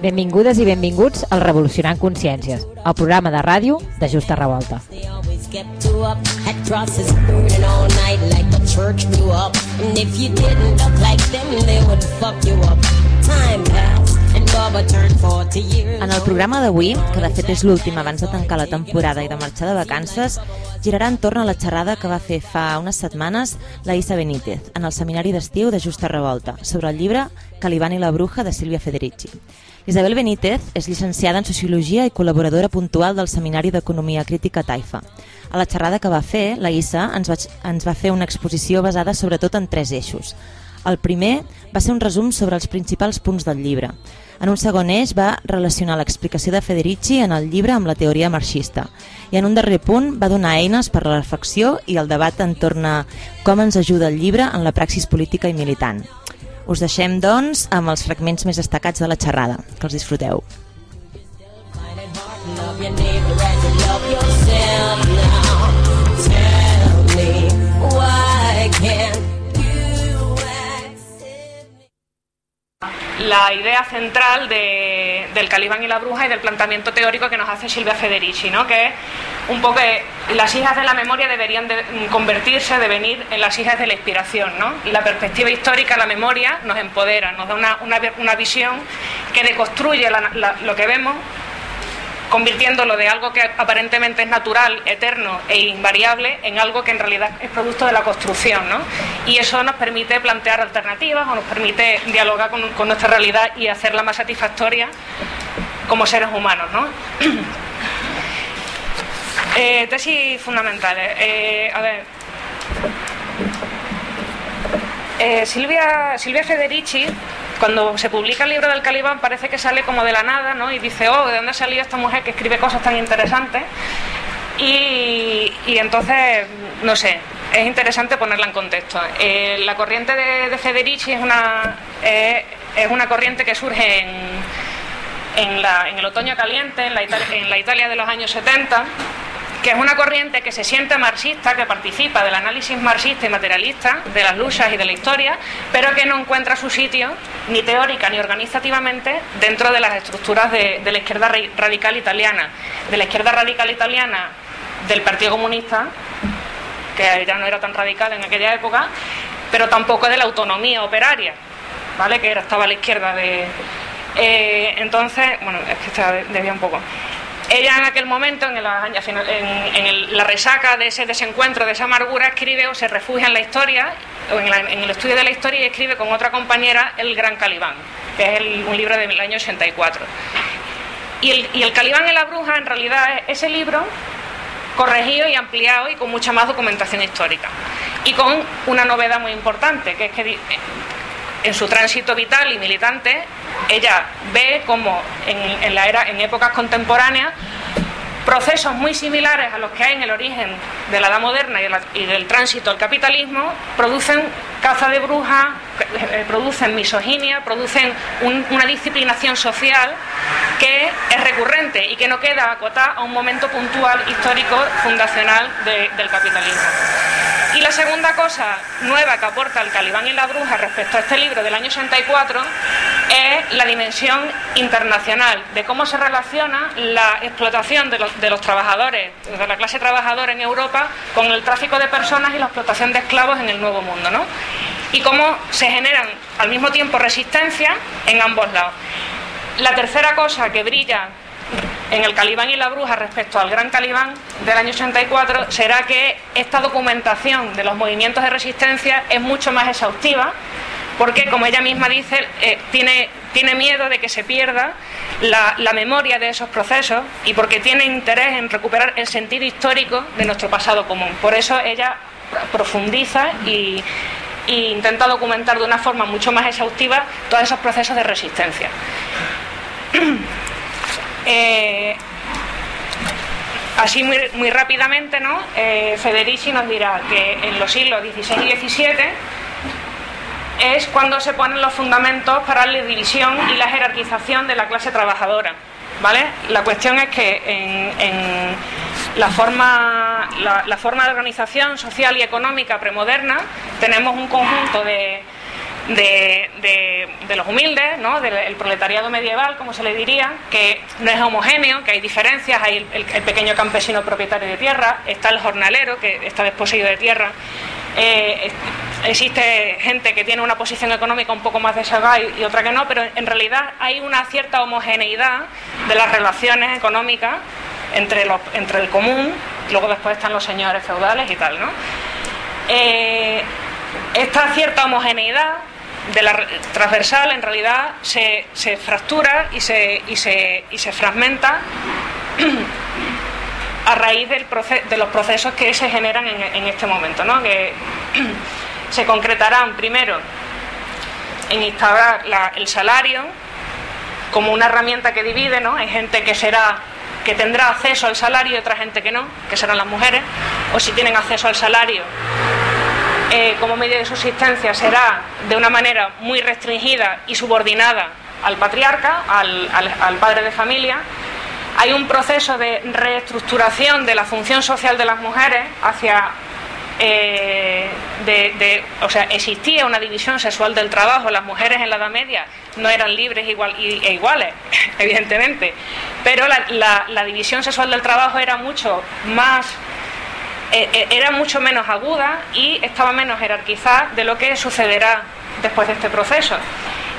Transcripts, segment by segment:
Benvingudes i benvinguts al Revolucionant Consciències, el programa de ràdio de Justa Revolta. Time passed and Bubba turned 40 years En el programa d'avui, que de fet és l'últim abans de tancar la temporada i de marxar de vacances, girarà entorn a la xerrada que va fer fa unes setmanes la Isa Benítez en el seminari d'estiu de Justa Revolta sobre el llibre Calibán i la bruja de Sílvia Federici. Isabel Benítez és llicenciada en Sociologia i col·laboradora puntual del Seminari d'Economia Crítica Taifa. A la xerrada que va fer, la Isa ens va, ens va fer una exposició basada sobretot en tres eixos. El primer va ser un resum sobre els principals punts del llibre. En un segon eix va relacionar l'explicació de Federici en el llibre amb la teoria marxista. I en un darrer punt va donar eines per a la reflexió i el debat entorn a com ens ajuda el llibre en la praxis política i militant. Us deixem, doncs, amb els fragments més destacats de la xerrada. Que els disfruteu. Love la idea central de- del Calibán y la bruja y del planteamiento teórico que nos hace Silvia Federici, ¿no? que es un poco que las hijas de la memoria deberían de mm, convertirse, devenir en las hijas de la inspiración. ¿no? La perspectiva histórica, la memoria, nos empodera, nos da una, una- una visión que deconstruye la- la- lo que vemos convirtiéndolo de algo que aparentemente es natural, eterno e invariable en algo que en realidad es producto de la construcción. ¿no? Y eso nos permite plantear alternativas o nos permite dialogar con, nuestra realidad y hacerla más satisfactoria como seres humanos. ¿no? Eh, tesis fundamentales. Eh, a ver. Eh, Silvia, Silvia Federici, cuando se publica el libro del Calibán, parece que sale como de la nada, ¿no? Y dice, oh, ¿de dónde ha salido esta mujer que escribe cosas tan interesantes? Y, entonces, no sé, es interesante ponerla en contexto. Eh, la corriente de, de Federici es una, eh, es una corriente que surge en, en, la- en el otoño caliente, en la, Italia, en la Italia de los años 70, que es una corriente que se siente marxista, que participa del análisis marxista y materialista de las luchas y de la historia, pero que no encuentra su sitio, ni teórica ni organizativamente, dentro de las estructuras de, la izquierda ra- radical italiana. De la izquierda radical italiana del Partido Comunista, que ya no era tan radical en aquella época, pero tampoco de la autonomía operaria, ¿vale? que estaba a la izquierda de... Eh, entonces, bueno, es que está desvía un poco. Ella en aquel momento, en, la resaca de ese desencuentro, de esa amargura, escribe o se refugia en la historia, o en, el estudio de la historia, y escribe con otra compañera El Gran Calibán, que es un libro del año 84. Y el, y el Calibán y la Bruja, en realidad, es ese libro corregido y ampliado y con mucha más documentación histórica. Y con una novedad muy importante, que es que en su tránsito vital y militante, ella ve como en, la era, en épocas contemporáneas, procesos muy similares a los que hay en el origen de la edad moderna y, y del tránsito al capitalismo producen caza de brujas, producen misoginia, producen un- una disciplinación social que es recurrente y que no queda acotada a un momento puntual histórico fundacional de- del capitalismo. Y la segunda cosa nueva que aporta el Calibán y la Bruja respecto a este libro del año 84 es la dimensión internacional, de cómo se relaciona la explotación de los, de los trabajadores, de la clase trabajadora en Europa, con el tráfico de personas y la explotación de esclavos en el Nuevo Mundo. ¿no? Y cómo se generan al mismo tiempo resistencia en ambos lados. La tercera cosa que brilla en el Calibán y la Bruja respecto al Gran Calibán del año 84 será que esta documentación de los movimientos de resistencia es mucho más exhaustiva porque, como ella misma dice, eh, tiene, tiene miedo de que se pierda la, la memoria de esos procesos y porque tiene interés en recuperar el sentido histórico de nuestro pasado común. Por eso ella profundiza y, y intenta documentar de una forma mucho más exhaustiva todos esos procesos de resistencia. Eh, así muy, muy rápidamente, ¿no? Eh, Federici nos dirá que en los siglos XVI y XVII es cuando se ponen los fundamentos para la división y la jerarquización de la clase trabajadora. ¿Vale? La cuestión es que en, la forma, la, forma de organización social y económica premoderna, tenemos un conjunto de, los humildes, ¿no? del el proletariado medieval, como se le diría, que no es homogéneo, que hay diferencias, hay el pequeño campesino propietario de tierra, está el jornalero, que está desposeído de tierra, eh, existe gente que tiene una posición económica un poco más desahogada y, y otra que no, pero en realidad hay una cierta homogeneidad de las relaciones económicas entre, los, entre el común, luego después están los señores feudales y tal, ¿no? Eh, esta cierta homogeneidad de la transversal en realidad se, se fractura y se, y se, y se fragmenta a raíz del proce- de los procesos que se generan en, en este momento, ¿no? que se concretarán primero en instaurar el salario como una herramienta que divide, ¿no? Hay gente que será que tendrá acceso al salario y otra gente que no, que serán las mujeres, o si tienen acceso al salario eh, como medio de subsistencia será de una manera muy restringida y subordinada al patriarca, al- al padre de familia. Hay un proceso de reestructuración de la función social de las mujeres hacia... eh, de, o sea, existía una división sexual del trabajo. Las mujeres en la Edad Media no eran libres igual, y- e iguales, evidentemente, pero la- división sexual del trabajo era mucho más eh, eh, era mucho menos aguda y estaba menos jerarquizada de lo que sucederá después de este proceso.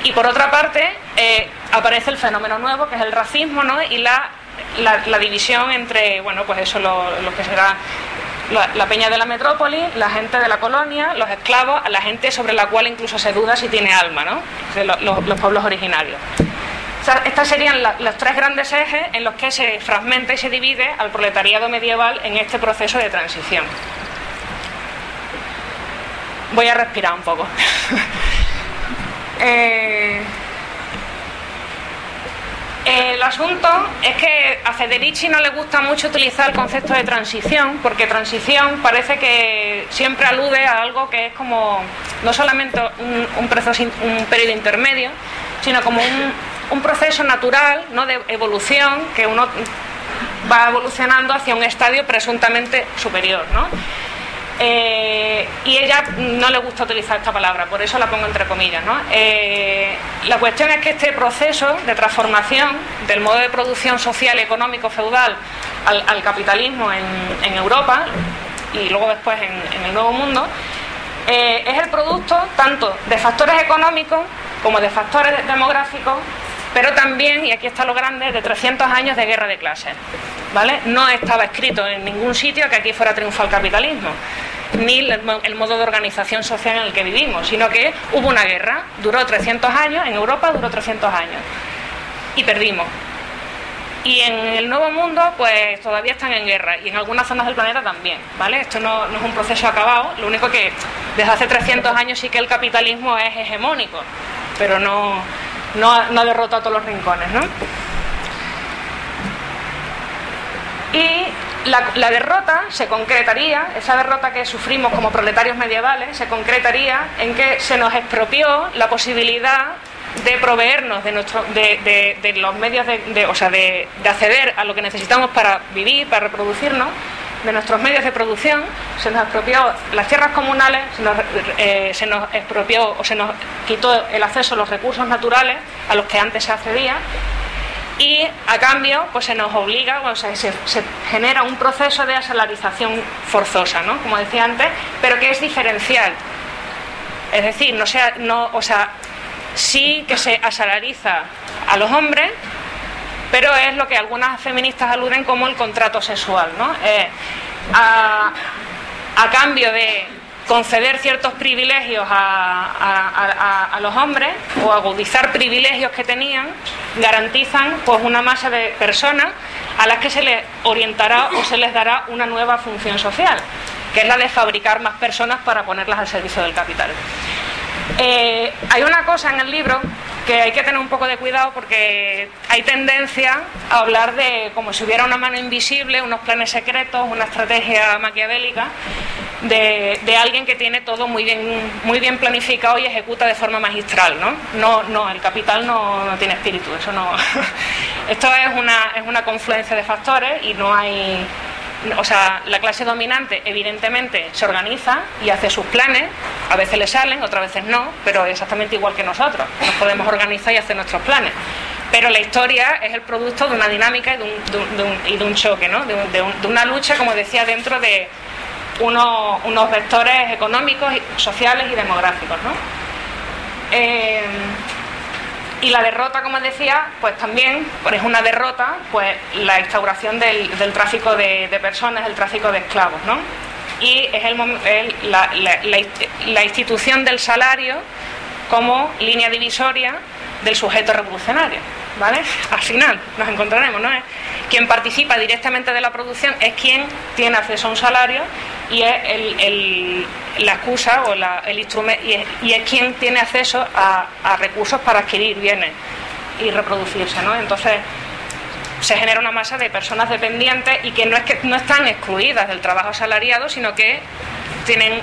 Y por otra parte, aparece el fenómeno nuevo, que es el racismo, ¿no? Y la, la- división entre, bueno, pues eso, lo, lo que será la, peña de la metrópoli, la gente de la colonia, los esclavos, la gente sobre la cual incluso se duda si tiene alma, ¿no? Los pueblos originarios. O sea, estos serían los tres grandes ejes en los que se fragmenta y se divide al proletariado medieval en este proceso de transición. Voy a respirar un poco. Eh, el asunto es que a Federici no le gusta mucho utilizar el concepto de transición, porque transición parece que siempre alude a algo que es como no solamente un, proceso un periodo intermedio, sino como un, un proceso natural ¿no? de evolución que uno va evolucionando hacia un estadio presuntamente superior. ¿no? Eh, y ella no le gusta utilizar esta palabra, por eso la pongo entre comillas. ¿no? Eh, la cuestión es que este proceso de transformación del modo de producción social y económico feudal al, al capitalismo en, Europa y luego después en, en el Nuevo Mundo, eh, es el producto tanto de factores económicos como de factores demográficos, pero también, y aquí está lo grande, de 300 años de guerra de clases. ¿vale? No estaba escrito en ningún sitio que aquí fuera triunfar el capitalismo, ni el modo de organización social en el que vivimos, sino que hubo una guerra, duró 300 años, en Europa duró 300 años, y perdimos. Y en el Nuevo Mundo, pues todavía están en guerra, y en algunas zonas del planeta también, ¿vale? Esto no, no es un proceso acabado, lo único que desde hace 300 años sí que el capitalismo es hegemónico, pero no, no, ha- no ha derrotado a todos los rincones, ¿no? Y la, derrota se concretaría, esa derrota que sufrimos como proletarios medievales, se concretaría en que se nos expropió la posibilidad de proveernos de, nuestro, de, de- de los medios, de, o sea, de acceder a lo que necesitamos para vivir, para reproducirnos, de nuestros medios de producción, se nos expropió las tierras comunales, se nos, eh, se nos expropió o se nos quitó el acceso a los recursos naturales a los que antes se accedía y a cambio pues se nos obliga, o sea, se, se genera un proceso de asalarización forzosa, ¿no? Como decía antes, pero que es diferencial. Es decir, no sea, no, o sea, sí que se asalariza a los hombres, pero es lo que algunas feministas aluden como el contrato sexual, ¿no? Eh, a, cambio de conceder ciertos privilegios a los hombres o agudizar privilegios que tenían, garantizan pues una masa de personas a las que se les orientará o se les dará una nueva función social, que es la de fabricar más personas para ponerlas al servicio del capital. Eh, hay una cosa en el libro que hay que tener un poco de cuidado porque hay tendencia a hablar de como si hubiera una mano invisible, unos planes secretos, una estrategia maquiavélica de, de alguien que tiene todo muy bien, muy bien planificado y ejecuta de forma magistral. ¿no? No, no, el capital no, tiene espíritu, eso no. Esto es una, es una confluencia de factores y no hay o sea, la clase dominante evidentemente se organiza y hace sus planes, a veces le salen, otras veces no, pero exactamente igual que nosotros, nos podemos organizar y hacer nuestros planes. Pero la historia es el producto de una dinámica y de un, choque, ¿no? de, un- de un- de una lucha, como decía, dentro de unos, vectores económicos, sociales y demográficos. ¿no? Eh, y la derrota, como decía, pues también pues es una derrota, pues la instauración del, tráfico de, personas, el tráfico de esclavos, ¿no? Y es el la, la institución del salario como línea divisoria del sujeto revolucionario, ¿vale? Al final nos encontraremos, ¿no? Quien participa directamente de la producción es quien tiene acceso a un salario y es el- la excusa o el instrumento y es, y es quien tiene acceso a, a recursos para adquirir bienes y reproducirse, ¿no? Entonces se genera una masa de personas dependientes y que no es que no están excluidas del trabajo asalariado, sino que tienen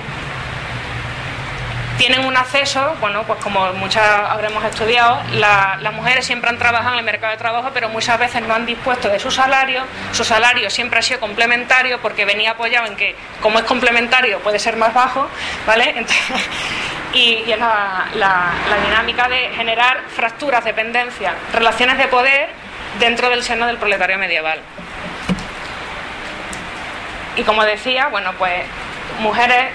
tienen un acceso, bueno, pues como muchas habremos estudiado, la- las mujeres siempre han trabajado en el mercado de trabajo, pero muchas veces no han dispuesto de su salario. Su salario siempre ha sido complementario porque venía apoyado en que, como es complementario, puede ser más bajo, ¿vale? Y, y es la- la dinámica de generar fracturas, dependencias, relaciones de poder dentro del seno del proletario medieval. Y como decía, bueno, pues mujeres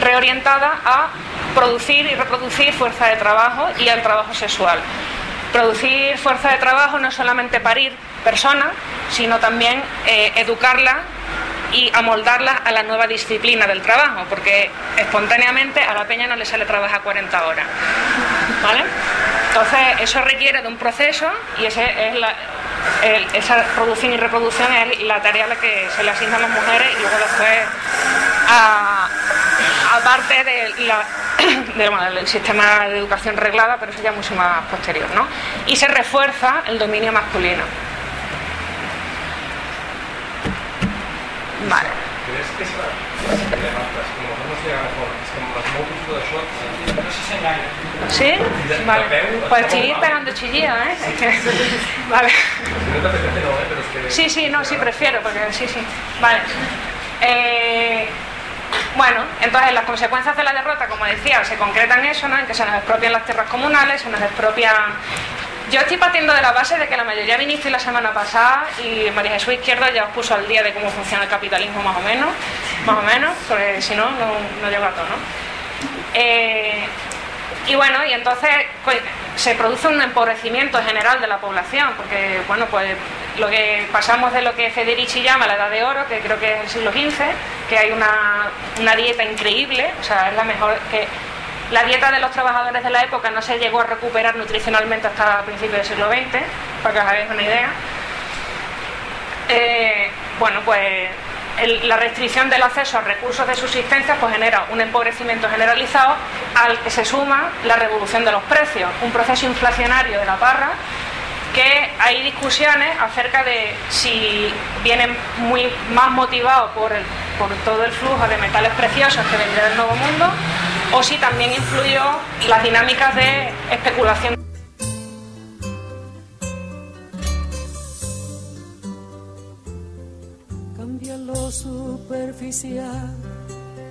reorientada a producir y reproducir fuerza de trabajo y al trabajo sexual. Producir fuerza de trabajo no es solamente parir personas, sino también eh, educarlas y amoldarlas a la nueva disciplina del trabajo, porque espontáneamente a la peña no le sale trabajar 40 horas. ¿Vale? Entonces, eso requiere de un proceso y esa producción y reproducción es la tarea a la que se le asignan las mujeres y luego después a- aparte de la- de, bueno, del sistema de educación reglada, pero eso ya mucho más posterior, ¿no? Y se refuerza el dominio masculino. Vale. ¿Crees que esa seria nostra, és com la no sé ara fora, és com les motos, tot això, no sé si enganya. ¿Sí? De- Vale. de Pues mal. pegando chillida, ¿eh? Vale. Eh. Sí, sí, no, sí, prefiero, porque sí, sí. Vale. Eh, bueno, entonces las consecuencias de la derrota, como decía, se concretan eso, ¿no? En que se nos expropian las tierras comunales, se nos expropian... Yo estoy partiendo de la base de que la mayoría vinisteis la semana pasada y María Jesús Izquierdo ya os puso al día de cómo funciona el capitalismo más o menos, más o menos, porque si no, no, no a todo, ¿no? Eh, y bueno, y entonces pues, se produce un empobrecimiento general de la población, porque bueno, pues lo que pasamos de lo que Federici llama la edad de oro, que creo que es el siglo XV, que hay una, una dieta increíble, o sea, es la mejor que la dieta de los trabajadores de la época no se llegó a recuperar nutricionalmente hasta principios del siglo XX, para que os hagáis una idea. Eh, bueno, pues la restricción del acceso a recursos de subsistencia pues genera un empobrecimiento generalizado al que se suma la revolución de los precios, un proceso inflacionario de la parra que hay discusiones acerca de si vienen muy más motivados por, por todo el flujo de metales preciosos que vendría del Nuevo Mundo o si también influyó las dinámicas de especulación. Cambia lo superficial,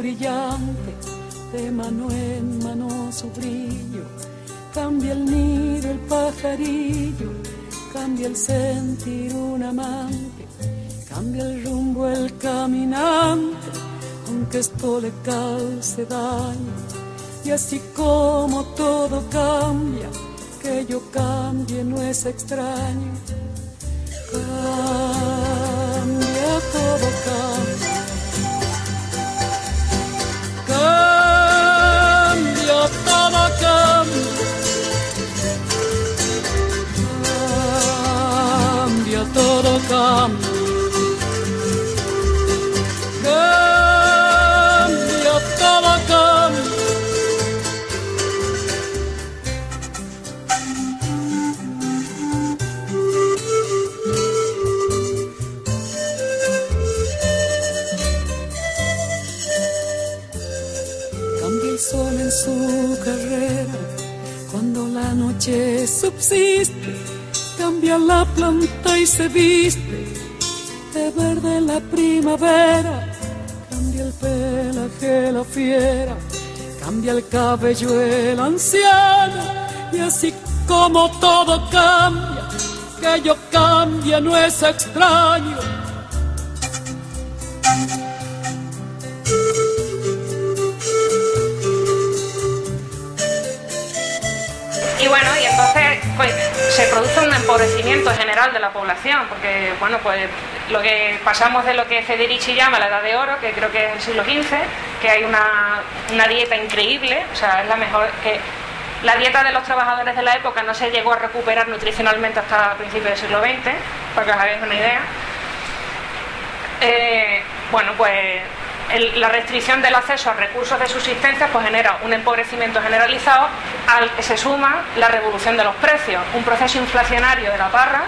Brillante, de mano en mano su brillo. Cambia el nido, el pajarillo, cambia el sentir un amante. Cambia el rumbo, el caminante, aunque esto le cause daño. Y así como todo cambia, que yo cambie no es extraño. cama. Cambia todo, cambia. Cambia el sol en su carrera cuando la noche subsiste cambia la planta y se viste de verde la primavera, cambia el pelaje la fiera, cambia el cabello el anciano y así como todo cambia, que yo cambie no es extraño. Empobrecimiento general de la población, porque bueno, pues lo que pasamos de lo que Federici llama la edad de oro, que creo que es el siglo XV, que hay una, una dieta increíble, o sea, es la mejor que la dieta de los trabajadores de la época no se llegó a recuperar nutricionalmente hasta principios del siglo XX, para que os hagáis una idea. Eh, bueno, pues la restricción del acceso a recursos de subsistencia pues genera un empobrecimiento generalizado al que se suma la revolución de los precios, un proceso inflacionario de la parra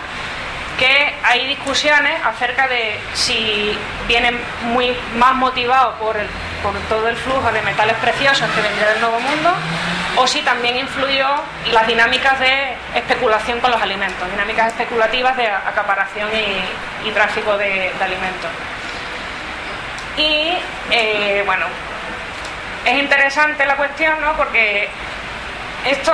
que hay discusiones acerca de si vienen muy más motivados por, todo el flujo de metales preciosos que vendría del Nuevo Mundo o si también influyó las dinámicas de especulación con los alimentos, dinámicas especulativas de acaparación y, tráfico de alimentos. Y eh, bueno, es interesante la cuestión, ¿no? Porque esto,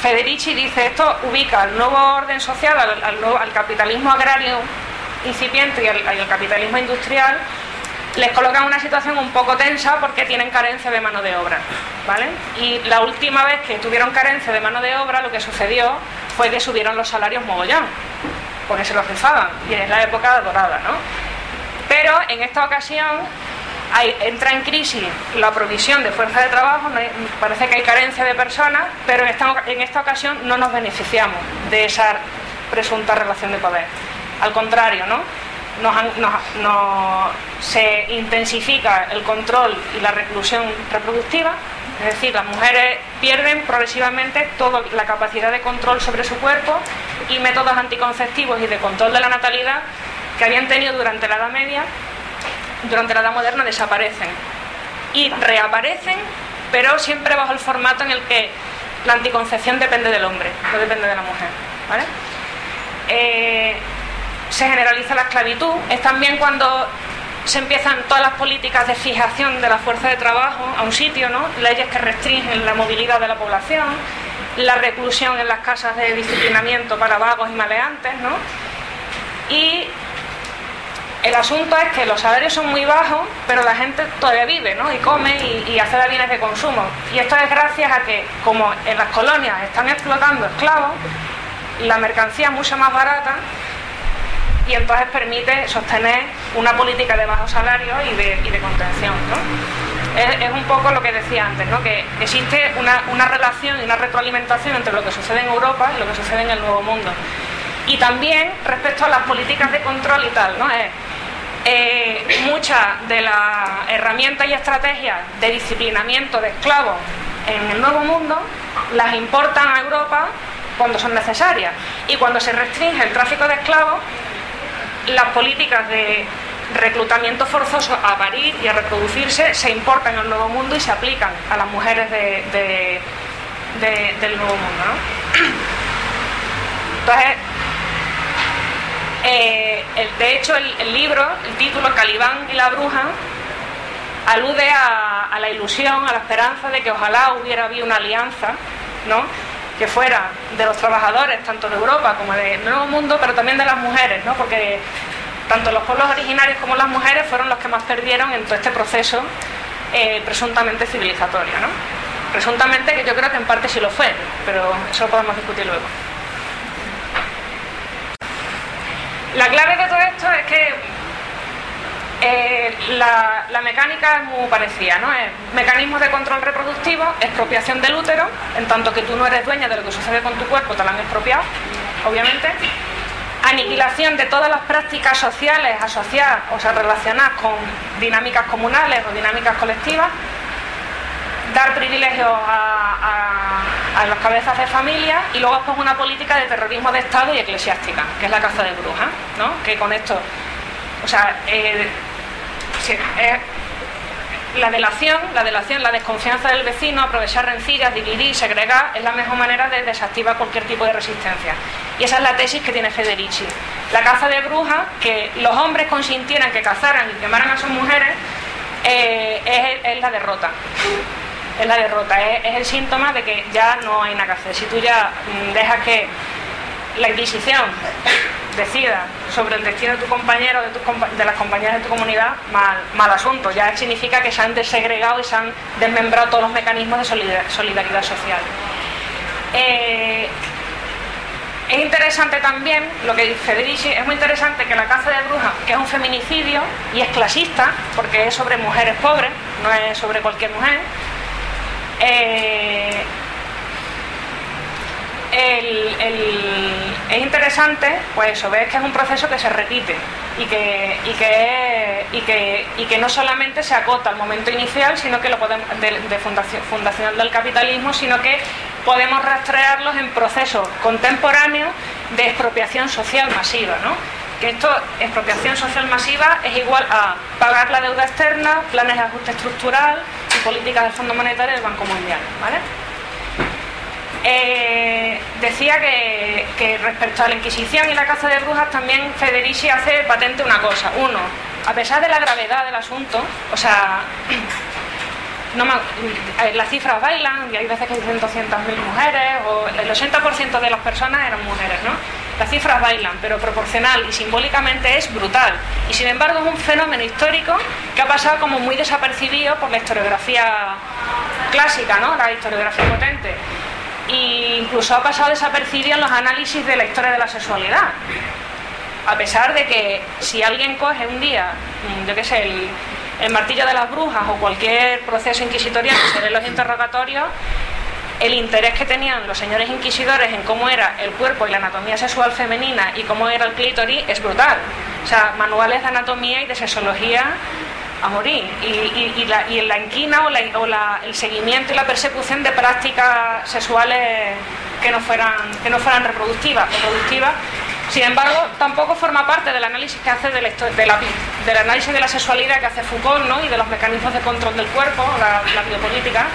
Federici dice, esto ubica al nuevo orden social, al, capitalismo agrario incipiente y al, capitalismo industrial, les coloca una situación un poco tensa porque tienen carencia de mano de obra, ¿vale? Y la última vez que tuvieron carencia de mano de obra, lo que sucedió fue que subieron los salarios mogollón, porque se los rifaban, y es la época dorada, ¿no? Pero en esta ocasión entra en crisis la provisión de fuerza de trabajo, parece que hay carencia de personas, pero en esta, en esta ocasión no nos beneficiamos de esa presunta relación de poder. Al contrario, ¿no? Nos- nos- se intensifica el control y la reclusión reproductiva, es decir, las mujeres pierden progresivamente toda la capacidad de control sobre su cuerpo y métodos anticonceptivos y de control de la natalidad que habían tenido durante la Edad Media, durante la Edad Moderna, desaparecen. Y reaparecen, pero siempre bajo el formato en el que la anticoncepción depende del hombre, no depende de la mujer. Eh, se generaliza la esclavitud, es también cuando se empiezan todas las políticas de fijación de la fuerza de trabajo a un sitio, ¿no? leyes que restringen la movilidad de la población, la reclusión en las casas de disciplinamiento para vagos y maleantes, ¿no? Y el asunto es que los salarios son muy bajos, pero la gente todavía vive, ¿no? Y come y, y accede bienes de consumo. Y esto es gracias a que, como en las colonias están explotando esclavos, la mercancía es mucho más barata y entonces permite sostener una política de bajos salarios y de, contención, ¿no? Es, un poco lo que decía antes, ¿no? Que existe una, relación y una retroalimentación entre lo que sucede en Europa y lo que sucede en el Nuevo Mundo. Y también respecto a las políticas de control y tal, ¿no? Eh, muchas de las herramientas y estrategias de disciplinamiento de esclavos en el Nuevo Mundo las importan a Europa cuando son necesarias. Y cuando se restringe el tráfico de esclavos, las políticas de reclutamiento forzoso a parir y a reproducirse se importan al Nuevo Mundo y se aplican a las mujeres de- de- de- del Nuevo Mundo. ¿no? Entonces, eh, de hecho, el, libro, el título Calibán y la bruja, alude a, a la ilusión, a la esperanza de que ojalá hubiera habido una alianza, ¿no? que fuera de los trabajadores, tanto de Europa como del Nuevo Mundo, pero también de las mujeres, ¿no? porque tanto los pueblos originarios como las mujeres fueron los que más perdieron en todo este proceso eh, presuntamente civilizatorio. ¿no? Presuntamente, que yo creo que en parte sí lo fue, pero eso lo podemos discutir luego. La clave de todo esto es que eh, la, mecánica es muy parecida, ¿no? Es mecanismos de control reproductivo, expropiación del útero, en tanto que tú no eres dueña de lo que sucede con tu cuerpo, te lo han expropiado, obviamente. Aniquilación de todas las prácticas sociales asociadas, o sea, relacionadas con dinámicas comunales o dinámicas colectivas. Dar privilegios a, las cabezas de familia y luego después una política de terrorismo de Estado y eclesiástica, que es la caza de brujas, ¿no? Que con esto, o sea, eh, la delación, la delación, la desconfianza del vecino, aprovechar rencillas, dividir, segregar, es la mejor manera de desactivar cualquier tipo de resistencia. Y esa es la tesis que tiene Federici. La caza de brujas, que los hombres consintieran que cazaran y quemaran a sus mujeres, eh, es la derrota es la derrota, es, el síntoma de que ya no hay nada que hacer. Si tú ya mm, dejas que la Inquisición decida sobre el destino de tu compañero, de, tus de las compañeras de tu comunidad, mal, mal asunto. Ya significa que se han desegregado y se han desmembrado todos los mecanismos de solidar solidaridad social. Eh, es interesante también lo que dice Federici, es muy interesante que la caza de brujas, que es un feminicidio y es clasista, porque es sobre mujeres pobres, no es sobre cualquier mujer, eh, el, el, es interesante, pues eso, ves que es un proceso que se repite y que, y que, y que, y que no solamente se acota al momento inicial, sino que lo podemos, de, de fundación, fundacional del capitalismo, sino que podemos rastrearlos en procesos contemporáneos de expropiación social masiva, ¿no? Que esto, expropiación social masiva, es igual a pagar la deuda externa, planes de ajuste estructural y políticas del Fondo Monetario del Banco Mundial. ¿vale? Eh, decía que, respecto a la Inquisición y la caza de brujas, también Federici hace patente una cosa. Uno, a pesar de la gravedad del asunto, o sea, me, las cifras bailan y hay veces que dicen 200.000 mujeres, o el 80% de las personas eran mujeres, ¿no? Las cifras bailan, pero proporcional y simbólicamente es brutal. Y sin embargo es un fenómeno histórico que ha pasado como muy desapercibido por la historiografía clásica, ¿no? La historiografía potente. E incluso ha pasado desapercibido en los análisis de la historia de la sexualidad. A pesar de que si alguien coge un día, yo qué sé, el, martillo de las brujas o cualquier proceso inquisitorial que se los interrogatorios, el interés que tenían los señores inquisidores en cómo era el cuerpo y la anatomía sexual femenina y cómo era el clítoris es brutal. O sea, manuales de anatomía y de sexología a morir. Y, en la inquina o, la, el seguimiento y la persecución de prácticas sexuales que no fueran, que no fueran reproductivas. reproductivas sin embargo, tampoco forma parte del análisis que hace de la, del análisis de la sexualidad que hace Foucault ¿no? y de los mecanismos de control del cuerpo, la, la biopolítica.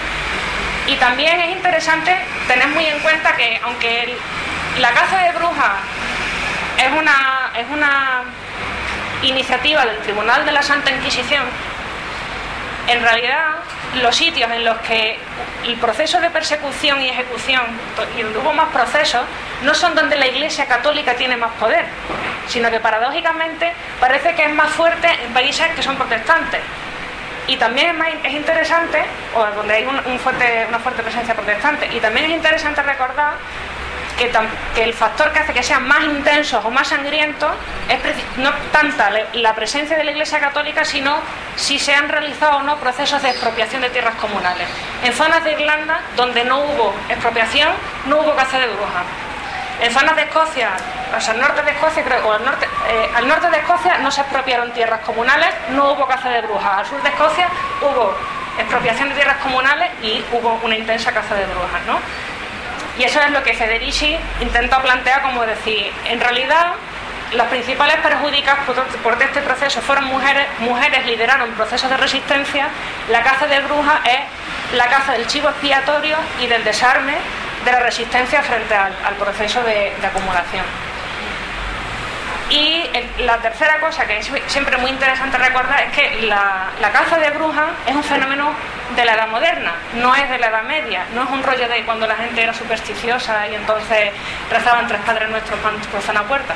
Y también es interesante tener muy en cuenta que aunque la caza de brujas es una, es una iniciativa del Tribunal de la Santa Inquisición, en realidad los sitios en los que el proceso de persecución y ejecución, y donde hubo más procesos, no son donde la Iglesia Católica tiene más poder, sino que paradójicamente parece que es más fuerte en países que son protestantes. Y también es, interesante, o donde hay una fuerte presencia protestante, y también es interesante recordar que, que, el factor que hace que sean más intensos o más sangrientos es no tanta la presencia de la Iglesia Católica, sino si se han realizado o no procesos de expropiación de tierras comunales. En zonas de Irlanda, donde no hubo expropiación, no hubo caza de brujas. En zonas de Escocia, o sea, al norte de Escocia, creo, o al norte, eh, al norte de Escocia no se expropiaron tierras comunales, no hubo caza de brujas. Al sur de Escocia hubo expropiación de tierras comunales y hubo una intensa caza de brujas, ¿no? Y eso es lo que Federici intenta plantear como decir, en realidad las principales perjudicadas por, por, este proceso fueron mujeres, mujeres lideraron procesos de resistencia, la caza de brujas es la caza del chivo expiatorio y del desarme de la resistencia frente al, proceso de, acumulación. Y la tercera cosa que es siempre muy interesante recordar es que la, caza de brujas es un fenómeno de la edad moderna, no es de la edad media, no es un rollo de cuando la gente era supersticiosa y entonces rezaban tres padres nuestros cuando cruzan la puerta,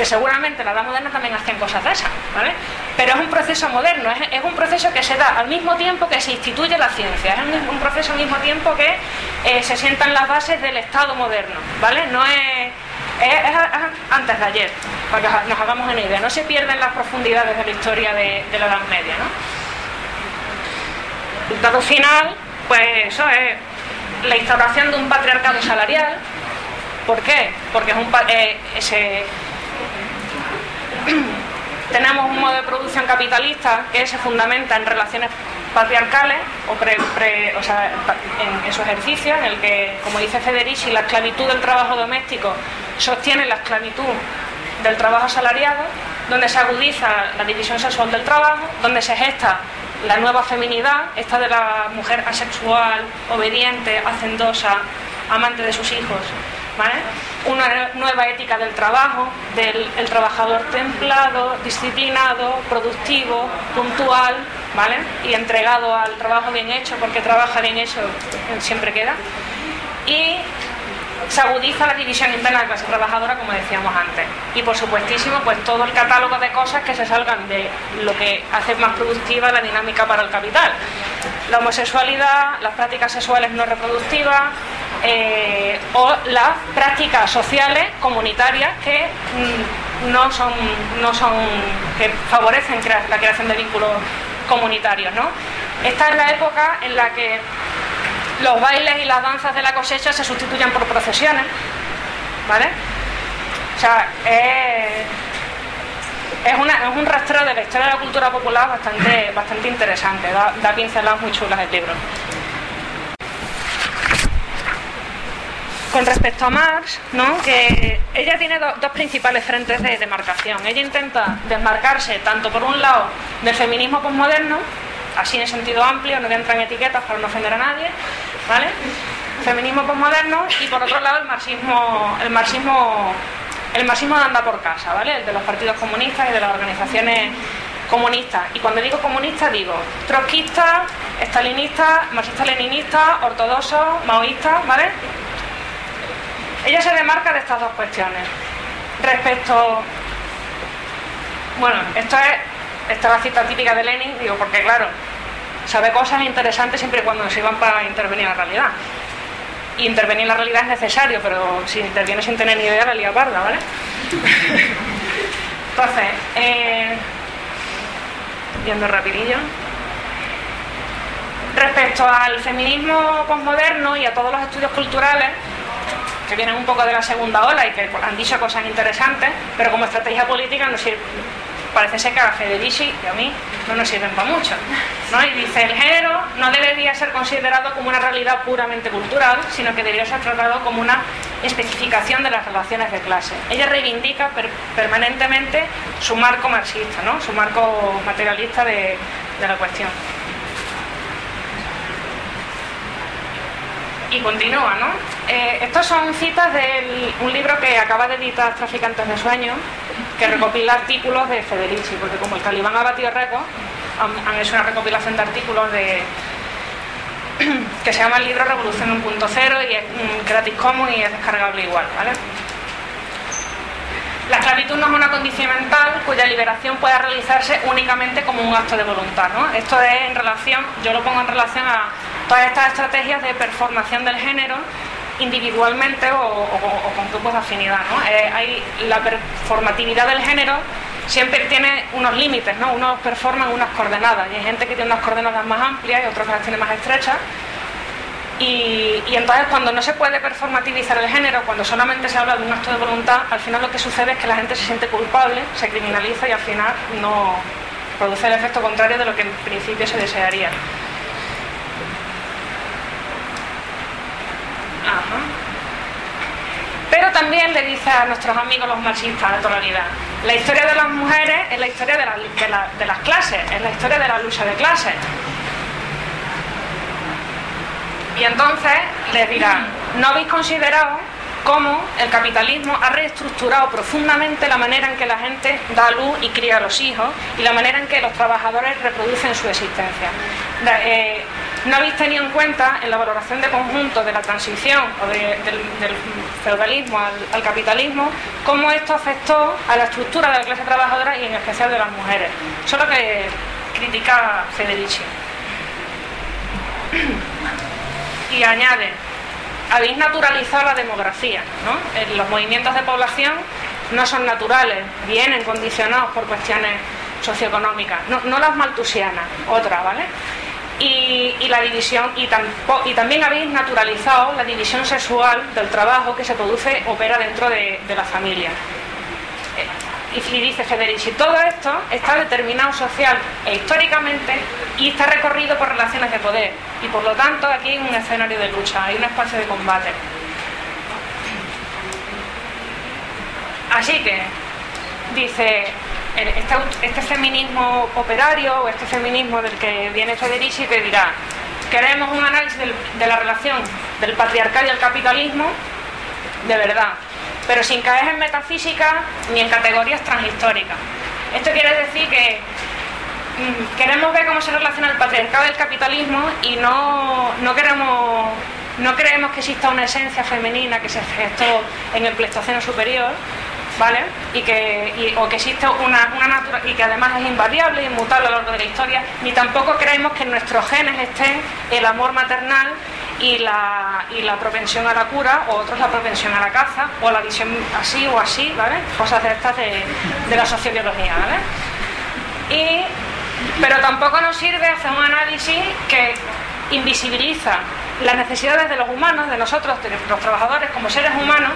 que seguramente en la edad moderna también hacían cosas de esas, ¿vale? Pero es un proceso moderno, es, un proceso que se da al mismo tiempo que se instituye la ciencia, es un, proceso al mismo tiempo que eh, se sientan las bases del Estado moderno, ¿vale? No es, es, es antes de ayer, para que nos hagamos una idea, no se pierden las profundidades de la historia de, la Edad Media, ¿no? resultado final, pues eso es la instauración de un patriarcado salarial. ¿Por qué? Porque es un, eh, tenemos un modo de producción capitalista que se fundamenta en relaciones patriarcales o, pre, sea, en, su ejercicio, en el que, como dice Federici, la esclavitud del trabajo doméstico sostiene la esclavitud del trabajo asalariado, donde se agudiza la división sexual del trabajo, donde se gesta la nueva feminidad, esta de la mujer asexual, obediente, hacendosa, amante de sus hijos, Una nueva ética del trabajo, del el trabajador templado, disciplinado, productivo, puntual, ¿vale? Y entregado al trabajo bien hecho, porque trabaja bien hecho siempre queda. Se agudiza la división interna de la clase trabajadora, como decíamos antes. Y por supuestísimo, pues todo el catálogo de cosas que se salgan de lo que hace más productiva la dinámica para el capital. La homosexualidad, las prácticas sexuales no reproductivas eh, o las prácticas sociales comunitarias que mm, no son, no son, que favorecen la creación de vínculos comunitarios. ¿no? Esta es la época en la que los bailes y las danzas de la cosecha se sustituyen por procesiones, ¿vale? O sea, es, una- es un rastreo de la historia de la cultura popular bastante, interesante, da, da pinceladas muy chulas el libro. Con respecto a Marx, ¿no? que ella tiene do- dos principales frentes de demarcación. Ella intenta desmarcarse tanto por un lado del feminismo posmoderno, así en sentido amplio, no voy a entrar en etiquetas para no ofender a nadie, ¿vale? Feminismo posmoderno y por otro lado el marxismo, el marxismo, el marxismo de anda por casa, ¿vale? El de los partidos comunistas y de las organizaciones comunistas. Y cuando digo comunista digo trotskista, estalinista, marxista-leninista, ortodoxo, maoísta, ¿vale? Ella se demarca de estas dos cuestiones. Respecto. Bueno, esto es. Esta es la cita típica de Lenin, digo, porque claro, sabe cosas interesantes siempre y cuando se van para intervenir en la realidad. Y intervenir en la realidad es necesario, pero si interviene sin tener ni idea, la lía parda, ¿vale? Entonces, eh, viendo rapidillo. Respecto al feminismo posmoderno y a todos los estudios culturales, que vienen un poco de la segunda ola y que han dicho cosas interesantes, pero como estrategia política no sirve. Parece ser que a Federici y a mí no nos sirven para mucho. ¿no? Y dice, el género no debería ser considerado como una realidad puramente cultural, sino que debería ser tratado como una especificación de las relaciones de clase. Ella reivindica per- permanentemente su marco marxista, ¿no? su marco materialista de, la cuestión. y continúa, ¿no? Eh, estos son citas de un libro que acaba de editar Traficantes de Sueños, que recopila artículos de Federici, porque como el talibán ha batido récords, han, han hecho una recopilación de artículos de que se llama el libro Revolución 1.0 y es mm, gratis common y es descargable igual, ¿vale? La esclavitud no es una condición mental cuya liberación pueda realizarse únicamente como un acto de voluntad. ¿no? Esto es en relación, yo lo pongo en relación a todas estas estrategias de performación del género individualmente o, con grupos de afinidad. ¿no? Eh, hay la performatividad del género siempre tiene unos límites, ¿no? unos performan unas coordenadas y hay gente que tiene unas coordenadas más amplias y otros que las tiene más estrechas y, y entonces cuando no se puede performativizar el género, cuando solamente se habla de un acto de voluntad, al final lo que sucede es que la gente se siente culpable, se criminaliza y al final no produce el efecto contrario de lo que en principio se desearía. Pero también le dice a nuestros amigos los marxistas de toda la historia de las mujeres es la historia de, la- de la- de las clases, es la historia de la lucha de clases. Y entonces les dirán, ¿no habéis considerado cómo el capitalismo ha reestructurado profundamente la manera en que la gente da luz y cría a los hijos y la manera en que los trabajadores reproducen su existencia? Eh, ¿No habéis tenido en cuenta en la valoración de conjunto de la transición o de- del, feudalismo al, al capitalismo cómo esto afectó a la estructura de la clase trabajadora y en especial de las mujeres? Eso es lo que critica Federici y añade, habéis naturalizado la demografía, ¿no? Eh, Los movimientos de población no son naturales, vienen condicionados por cuestiones socioeconómicas, no, no las maltusianas, otra, ¿vale? Y, y la división, y, tampo- y también habéis naturalizado la división sexual del trabajo que se produce, opera dentro de, de la familia. Eh, y dice Federici, todo esto está determinado social e históricamente y está recorrido por relaciones de poder. Y por lo tanto aquí hay un escenario de lucha, hay un espacio de combate. Así que, dice, este, este feminismo operario o este feminismo del que viene Federici te dirá, queremos un análisis de la relación del patriarcado y el capitalismo de verdad, pero sin caer en metafísica ni en categorías transhistóricas. Esto quiere decir que mm, queremos ver cómo se relaciona el patriarcado y el capitalismo y no, no queremos no creemos que exista una esencia femenina que se gestó en el Pleistoceno superior ¿vale? y que y- o que existe una, una natura- y que además es invariable inmutable a lo largo de la historia ni tampoco creemos que en nuestros genes esté el amor maternal y la, y la propensión a la cura, o otros la propensión a la caza, o la visión así o así, ¿vale? Cosas de estas de, de la sociobiología, ¿vale? Y, pero tampoco nos sirve hacer un análisis que invisibiliza las necesidades de los humanos, de nosotros, de los trabajadores como seres humanos,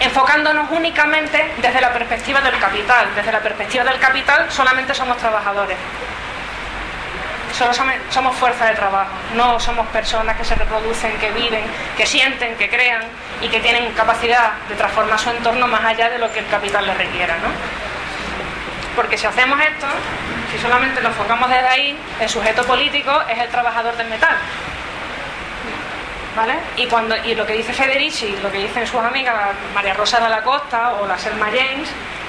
enfocándonos únicamente desde la perspectiva del capital. Desde la perspectiva del capital solamente somos trabajadores. Solo somos, fuerza de trabajo, no somos personas que se reproducen, que viven, que sienten, que crean y que tienen capacidad de transformar su entorno más allá de lo que el capital les requiera. ¿no? Porque si hacemos esto, si solamente lo enfocamos desde ahí, el sujeto político es el trabajador del metal. ¿Vale? Y, cuando, y lo que dice Federici, lo que dicen sus amigas, María Rosa de la Costa o la Selma James,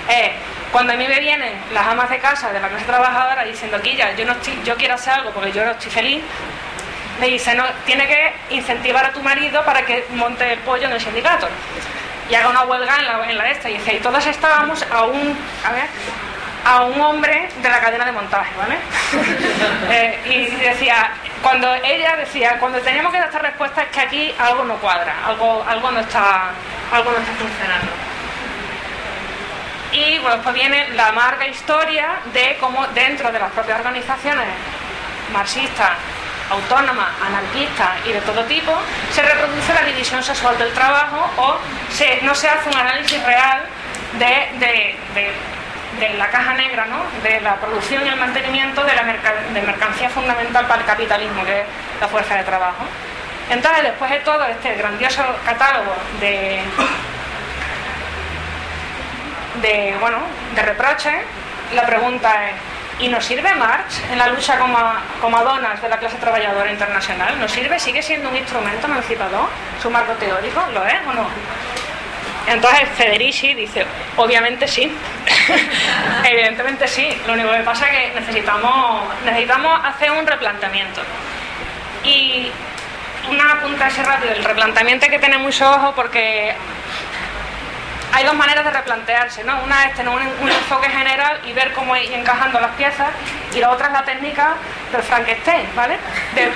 es cuando a mí me vienen las amas de casa de la clase trabajadora diciendo que ya, yo, no estoy, yo quiero hacer algo porque yo no estoy feliz, me dice, no, tiene que incentivar a tu marido para que monte el pollo en el sindicato y haga una huelga en la, en la esta. Y dice, y todas estábamos a un, a ver, a un hombre de la cadena de montaje, ¿vale? Eh, y decía, cuando ella decía, cuando teníamos que dar esta respuesta es que aquí algo no cuadra, algo, algo no está, algo no está funcionando. Y bueno, pues viene la amarga historia de cómo dentro de las propias organizaciones marxistas, autónomas, anarquistas y de todo tipo, se reproduce la división sexual del trabajo o se- no se hace un análisis real de, de- de- de la caja negra, ¿no? de la producción y el mantenimiento de la mercancía fundamental para el capitalismo, que es la fuerza de trabajo. Entonces, después de todo este grandioso catálogo de, de, bueno, de reproches, la pregunta es, ¿y nos sirve Marx en la lucha como, como donas de la clase trabajadora internacional? ¿Nos sirve? ¿Sigue siendo un instrumento emancipador? ¿Su marco teórico? ¿Lo es o no? Entonces Federici dice, obviamente sí, evidentemente sí, lo único que pasa es que necesitamos, necesitamos hacer un replanteamiento. Y una punta así rápido, el replanteamiento hay que tener mucho ojo porque hay dos maneras de replantearse, ¿no? Una es tener un, enfoque general y ver cómo ir encajando las piezas y la otra es la técnica del Frankenstein, ¿vale?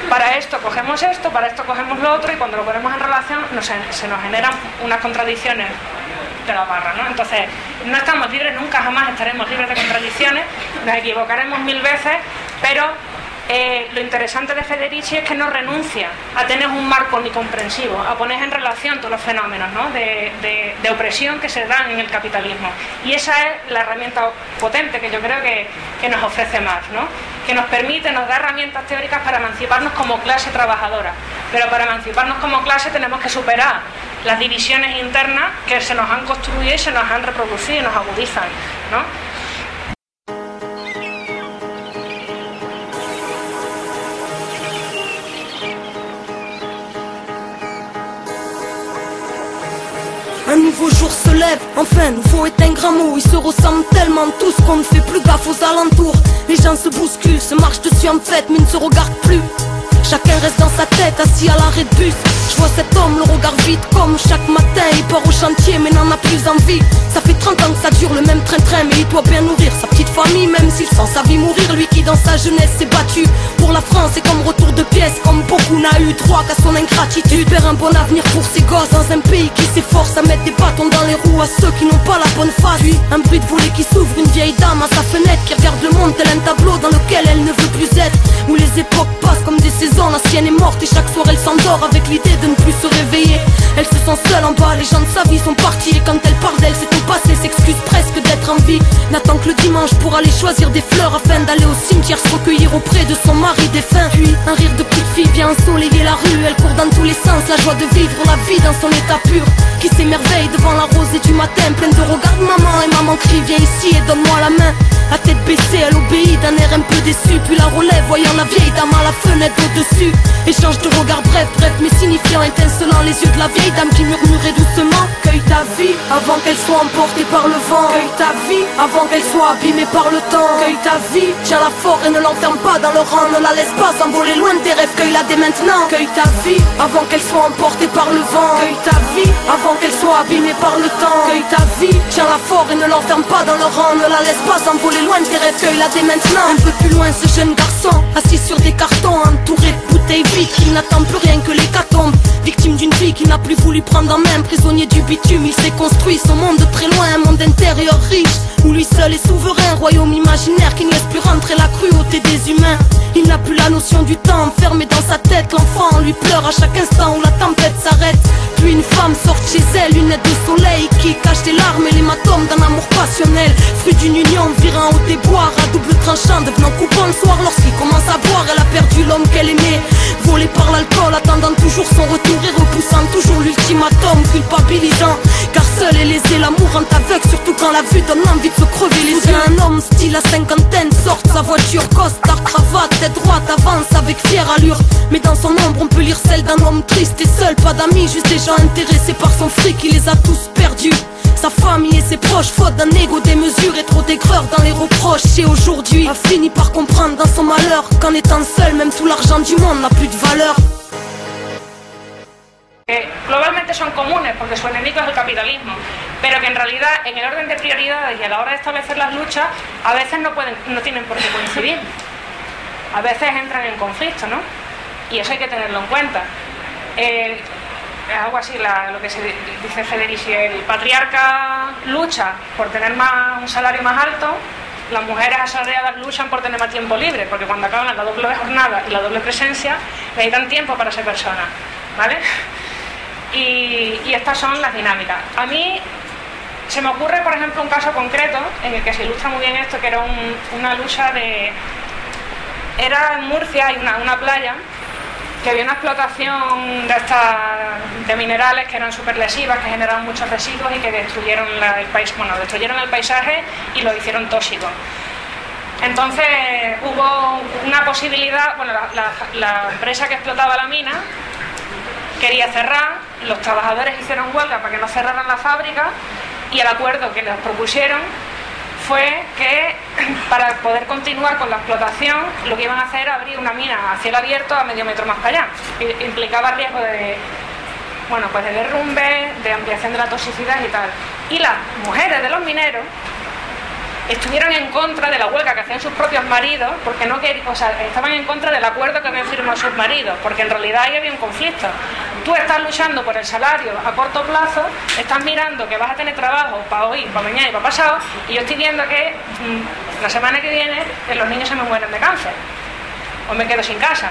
Para esto cogemos esto, para esto cogemos lo otro y cuando lo ponemos en relación nos- se nos generan unas contradicciones de la barra, ¿no? Entonces, no estamos libres, nunca jamás estaremos libres de contradicciones, nos equivocaremos mil veces, pero eh, lo interesante de Federici es que no renuncia a tener un marco omnicomprensivo, a poner en relación todos los fenómenos ¿no? de, opresión que se dan en el capitalismo. Y esa es la herramienta potente que yo creo que, nos ofrece Marx, ¿no? que nos permite, nos da herramientas teóricas para emanciparnos como clase trabajadora. Pero para emanciparnos como clase tenemos que superar las divisiones internas que se nos han construido y se nos han reproducido y nos agudizan. Nouveau jour se lève, enfin nouveau est un grand mot. Ils se ressemblent tellement tous qu'on ne fait plus gaffe aux alentours. Les gens se bousculent, se marchent dessus en fête mais ne se regardent plus. Chacun reste dans sa tête, assis à l'arrêt de bus Je vois cet homme, le regard vide comme chaque matin. Il part au chantier mais n'en a plus envie. Ça fait 30 ans que ça dure le même train-train Mais il doit bien nourrir sa petite famille Même s'il sent sa vie mourir. Lui qui dans sa jeunesse s'est battu pour la France Et comme retour de pièce, comme beaucoup n'a eu droit qu'à son ingratitude. Faire un bon avenir pour ses gosses Dans un pays qui s'efforce à mettre des bâtons dans les roues À ceux qui n'ont pas la bonne face. Puis un bruit de volet qui s'ouvre Une vieille dame à sa fenêtre Qui regarde le monde tel un tableau dans lequel elle ne veut plus être. Où les époques passent comme des saisons L'ancienne est morte et chaque soir elle s'endort Avec l'idée de ne plus se réveiller. Elle se sent seul en bas, les gens de sa vie sont partis. Et quand elle parle presque d'être en vie. N'attend que le dimanche pour aller choisir des fleurs Afin d'aller au cimetière se recueillir auprès de son mari défunt Puis un rire de petite fille vient ensoleiller la rue Elle court dans tous les sens, la joie de vivre la vie dans son état pur Qui s'émerveille devant la rosée du matin Pleine de regards. Maman et maman crie viens ici et donne-moi la main. La tête baissée, elle obéit d'un air un peu déçu. Puis la relève, voyant la vieille dame à la fenêtre au-dessus Échange de regards bref, bref, mais signifiant étincelant Les yeux de la vieille dame qui murmurait doucement. Cueille ta vie avant qu'elle soit emportée par le vent. Cueille ta vie avant qu'elle soit abîmée par le temps. Cueille ta vie, tiens-la fort et ne l'enferme pas dans le rang Ne la laisse pas s'envoler loin de tes rêves, cueille-la dès maintenant. Cueille ta vie avant qu'elle soit emportée par le vent. Cueille ta vie avant qu'elle soit abîmée par le temps. Cueille ta vie, tiens-la fort et ne l'enferme pas dans le rang Ne la laisse pas s'envoler loin de tes rêves, cueille-la dès maintenant. Un peu plus loin ce jeune garçon, assis sur des cartons Entouré de bouteilles vides, il n'attend plus rien que l'hécatombe Victime d'une vie qui n'a plus voulu prendre en main Prisonnier du bitume, il s'est construit son monde de très loin Un monde intérieur riche, où lui seul est souverain. Royaume imaginaire qui ne laisse plus rentrer la cruauté des humains. Il n'a plus la notion du temps, enfermé dans sa tête L'enfant lui pleure à chaque instant où la tempête s'arrête. Puis une femme sort chez elle, lunettes de soleil Qui cache des larmes et l'hématome d'un amour passionnel. Fruit d'une union virant au déboire À double tranchant, devenant coupant le soir Lorsqu'il commence à boire, elle a perdu l'homme qu'elle aimait Volé par l'alcool, attendant toujours son retour Et repoussant toujours l'ultimatum culpabilisant seul est lésé, l'amour rend aveugle Surtout quand la vue donne envie de se crever les yeux Un homme style à cinquantaine sort de sa voiture Costard, cravate, tête droite, avance avec fière allure Mais dans son ombre on peut lire celle d'un homme triste et seul Pas d'amis, juste des gens intéressés par son fric Il les a tous perdus sa famille et ses proches, faute d'un ego démesuré, trop d'aigreur dans les reproches. Et aujourd'hui, a fini par comprendre dans son malheur qu'en étant seul, même tout l'argent du monde n'a plus de valeur. Que globalmente son comunes porque su enemigo es el capitalismo, pero que en realidad en el orden de prioridades y a la hora de establecer las luchas a veces no, pueden, no tienen por qué coincidir. A veces entran en conflicto, ¿no? Y eso hay que tenerlo en cuenta. Eh, algo así lo que se di- dice Federici, el patriarca lucha por tener un salario más alto, las mujeres asalariadas luchan por tener más tiempo libre, porque cuando acaban la doble jornada y la doble presencia, necesitan tiempo para ser personas, ¿vale? Y, estas son las dinámicas. A mí se me ocurre, por ejemplo, un caso concreto en el que se ilustra muy bien esto, que era un- una lucha de... Era en Murcia, hay una, playa, que había una explotación de, estas, de minerales que eran súper lesivas, que generaban muchos residuos y que destruyeron el país, bueno, destruyeron el paisaje y lo hicieron tóxico. Entonces hubo una posibilidad, bueno, la empresa que explotaba la mina quería cerrar, los trabajadores hicieron huelga para que no cerraran la fábrica y el acuerdo que les propusieron fue que para poder continuar con la explotación lo que iban a hacer era abrir una mina a cielo abierto a medio metro más para allá. Implicaba riesgo de, bueno, pues de derrumbe, de ampliación de la toxicidad y tal. Y las mujeres de los mineros estuvieron en contra de la huelga que hacían sus propios maridos, porque no quer- o sea, estaban en contra del acuerdo que habían firmado sus maridos, porque en realidad ahí había un conflicto. Tú estás luchando por el salario a corto plazo, estás mirando que vas a tener trabajo para hoy, para mañana y para pasado, y yo estoy viendo que mm, la semana que viene eh, los niños se me mueren de cáncer, o me quedo sin casa,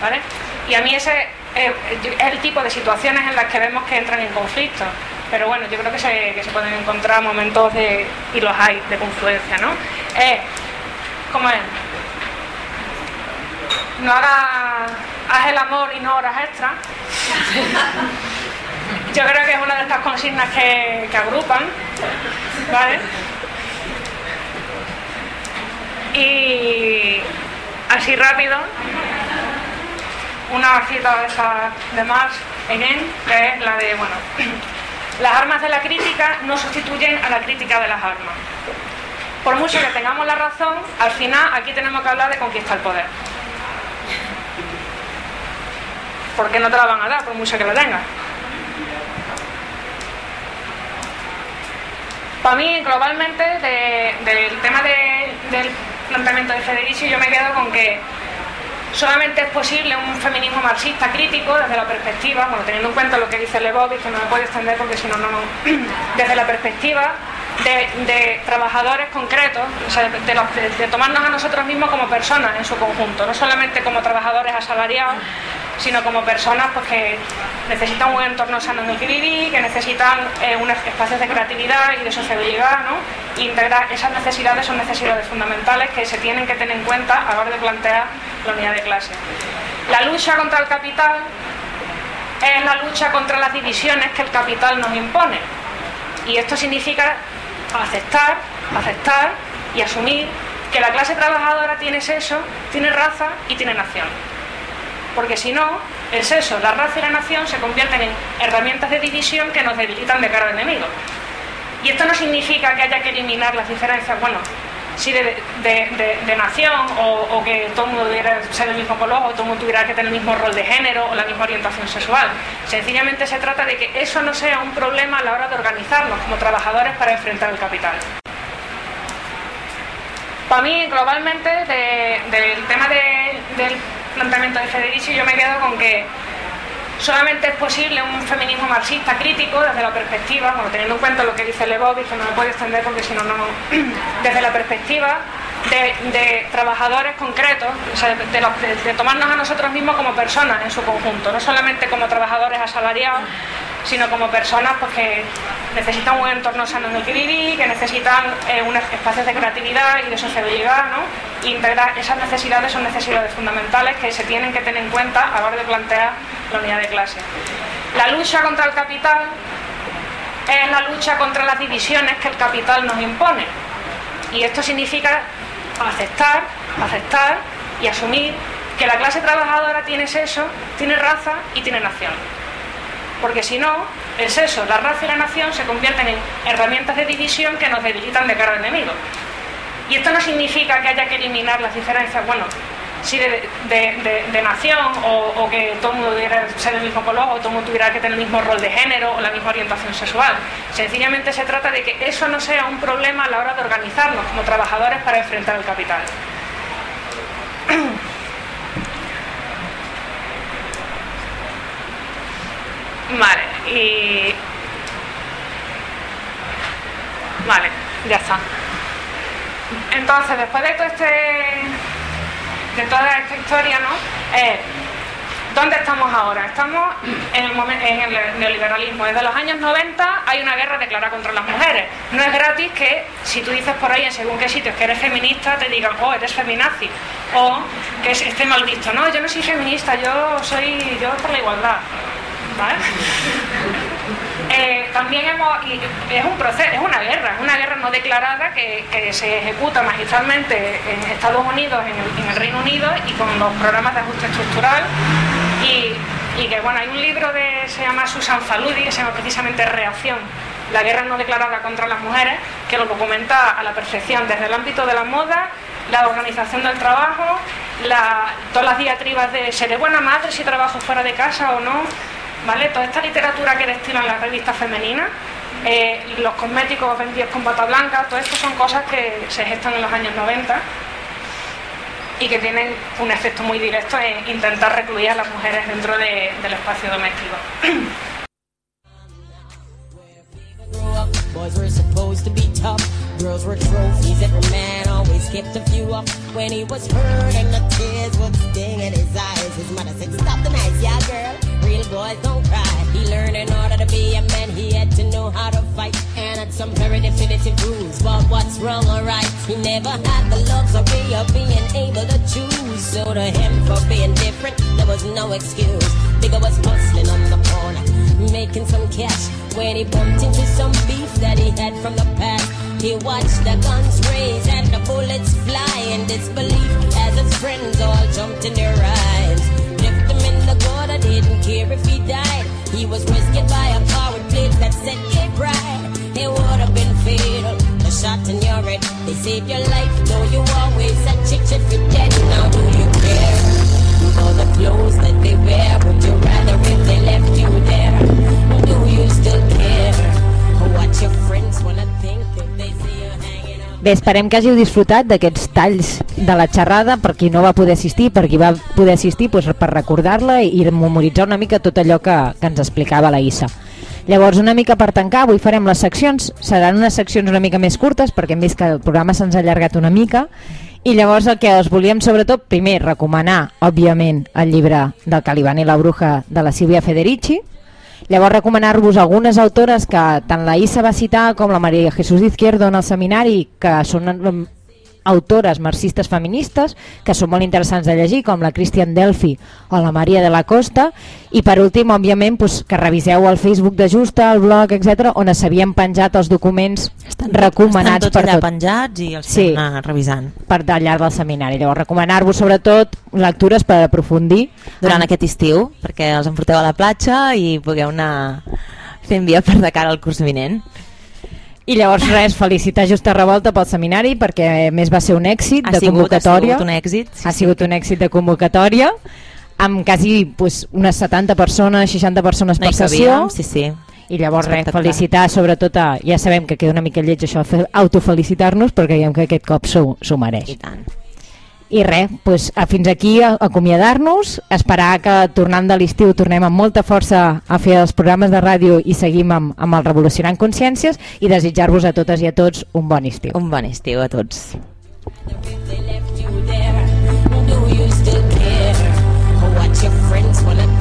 ¿vale? Y a mí ese eh, es el tipo de situaciones en las que vemos que entran en conflicto. Pero bueno, yo creo que se, que se pueden encontrar momentos de, y los hay, de confluencia, ¿no? Eh, ¿Cómo es? No hagas, haz el amor y no horas extra. Yo creo que es una de estas consignas que, que agrupan, ¿vale? Y así rápido, una cita de, esa, de Marx, again, que es la de, bueno, las armas de la crítica no sustituyen a la crítica de las armas. Por mucho que tengamos la razón, al final aquí tenemos que hablar de conquistar el poder. Porque no te la van a dar, por mucho que la tengas. Para mí, globalmente, de- del tema de- del planteamiento de Federici, yo me quedo con que solamente es posible un feminismo marxista crítico desde la perspectiva, bueno, teniendo en cuenta lo que dice Lebovic, que no me puedo extender porque si no, no, desde la perspectiva de, trabajadores concretos, o sea, de- de tomarnos a nosotros mismos como personas en su conjunto, no solamente como trabajadores asalariados, sino como personas pues, que necesitan un entorno sano que vivir, que necesitan eh, unos espacios de creatividad y de sociabilidad, ¿no? E integrar esas necesidades son necesidades fundamentales que se tienen que tener en cuenta a la hora de plantear la unidad de clase. La lucha contra el capital es la lucha contra las divisiones que el capital nos impone. Y esto significa aceptar, aceptar y asumir que la clase trabajadora tiene sexo, tiene raza y tiene nación. Porque si no, el sexo, la raza y la nación se convierten en herramientas de división que nos debilitan de cara al enemigo. Y esto no significa que haya que eliminar las diferencias, bueno, sí de, de- nación o, que todo el mundo tuviera ser del mismo color o todo el mundo tuviera que tener el mismo rol de género o la misma orientación sexual. Sencillamente se trata de que eso no sea un problema a la hora de organizarnos como trabajadores para enfrentar el capital. Para mí, globalmente, de- del tema de- del planteamiento de Federici, yo me quedo con que solamente es posible un feminismo marxista crítico desde la perspectiva, bueno, teniendo en cuenta lo que dice Lebovic, que no me puedo extender porque si no, no, desde la perspectiva de, trabajadores concretos, o sea, de tomarnos a nosotros mismos como personas en su conjunto, no solamente como trabajadores asalariados, sino como personas pues, que necesitan un entorno sano en el que vivir, que necesitan eh, unos espacios de creatividad y de sociabilidad, ¿no? E integrar esas necesidades son necesidades fundamentales que se tienen que tener en cuenta a la hora de plantear la unidad de clase. La lucha contra el capital es la lucha contra las divisiones que el capital nos impone. Y esto significa aceptar, aceptar y asumir que la clase trabajadora tiene sexo, tiene raza y tiene nación. Porque si no, el sexo, la raza y la nación se convierten en herramientas de división que nos debilitan de cara al enemigo. Y esto no significa que haya que eliminar las diferencias, bueno, sí de, nación o, o que todo el mundo tuviera ser del mismo color o todo el mundo tuviera que tener el mismo rol de género o la misma orientación sexual. Sencillamente se trata de que eso no sea un problema a la hora de organizarnos como trabajadores para enfrentar el capital. Vale, y... Vale, ya está. Entonces, después de todo este... de toda esta historia, ¿no? Eh, ¿Dónde estamos ahora? Estamos en el, momen- en el neoliberalismo. Desde los años 90 hay una guerra declarada contra las mujeres. No es gratis que si tú dices por ahí en según qué sitios que eres feminista, te digan, oh, eres feminazi. O que es- esté mal visto. No, yo no soy feminista, yo soy yo por la igualdad. Eh, también hemos, y es un proceso, es una guerra, es una guerra no declarada que, que se ejecuta magistralmente en Estados Unidos, en el, Reino Unido y con los programas de ajuste estructural. Y, que bueno, hay un libro de, se llama Susan Faludi, que se llama precisamente Reacción, la guerra no declarada contra las mujeres, que lo documenta a la perfección desde el ámbito de la moda, la organización del trabajo, todas las diatribas de seré buena madre si trabajo fuera de casa o no, ¿vale? Toda esta literatura que destilan las revistas femeninas, eh, los cosméticos vendidos con bata blanca, todo esto son cosas que se gestan en los años 90 y que tienen un efecto muy directo en intentar recluir a las mujeres dentro de- del espacio doméstico. Kept a few up. When he was hurt and the tears would sting in his eyes, his mother said, "Stop the nights, yeah, girl. Real boys don't cry." He learned in order to be a man, he had to know how to fight and had some very definitive rules for what's wrong or right. He never had the luxury of being able to choose. So to him, for being different, there was no excuse. Bigger was hustling on the corner, making some cash. When he bumped into some beef that he had from the past, he watched the guns raise and the bullets fly in disbelief as his friends all jumped in their eyes. Left him in the gutter, didn't care if he died. He was rescued by a car with plates that said gay right. It would have been fatal, a shot in your head. They saved your life, though you always said chicks if dead. Now do you care? For the clothes that they wear, would you rather if they left you there? Do you still care? What your friends wanna think Bé, esperem que hàgiu disfrutat d'aquests talls de la xerrada per qui no va poder assistir, per qui va poder assistir doncs, per recordar-la i memoritzar una mica tot allò que, que ens explicava la Issa. Llavors, una mica per tancar, avui farem les seccions, seran unes seccions una mica més curtes perquè hem vist que el programa se'ns ha allargat una mica. I llavors el que us volíem sobretot, primer, recomanar, òbviament, el llibre del Caliban i la bruja de la Sílvia Federici, Llavors recomanar-vos algunes autores que tant la Issa va citar com la Maria Jesús Izquierdo en el seminari, que són mm, autores marxistes feministes que són molt interessants de llegir, com la Christian Delphi o la Maria de la Costa, i per últim, òbviament, doncs, que reviseu el Facebook de Justa, el blog, etc, on s'havien penjat els documents recomanats per tot penjats i els Sí. sí. anar revisant. per al llarg del seminari. Llavors, recomanar-vos sobretot lectures per aprofundir Durant en- aquest estiu, perquè els emporteu a la platja i pugueu anar fent via per de cara al curs vinent. I llavors res, felicitar Justa Revolta pel seminari perquè més va ser un èxit Ha de sigut, convocatòria. ha sigut un èxit. ha sigut un èxit de convocatòria amb quasi pues, unes 70 persones, 60 persones No per sessió. cabíem, sí, sí. I llavors res, felicitar sobretot a... Ja sabem que queda una mica lleig això, autofelicitar-nos, però creiem que aquest cop s'ho mereix. I tant. I res, doncs, a- fins aquí a- acomiadar-nos, esperar que tornant de l'estiu tornem amb molta força a fer els programes de ràdio i seguim amb, amb el Revolucionant Consciències i desitjar-vos a totes i a tots un bon estiu. Un bon estiu a tots. they left you there? Do you still care? What your friends wanna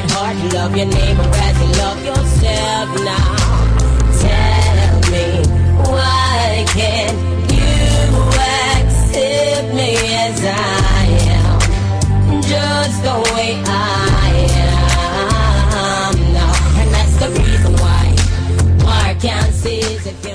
at heart. Love your neighbor as you love yourself now. Tell me why can't you accept me as I am, just the way I am now? And that's the reason why Mark Counts is a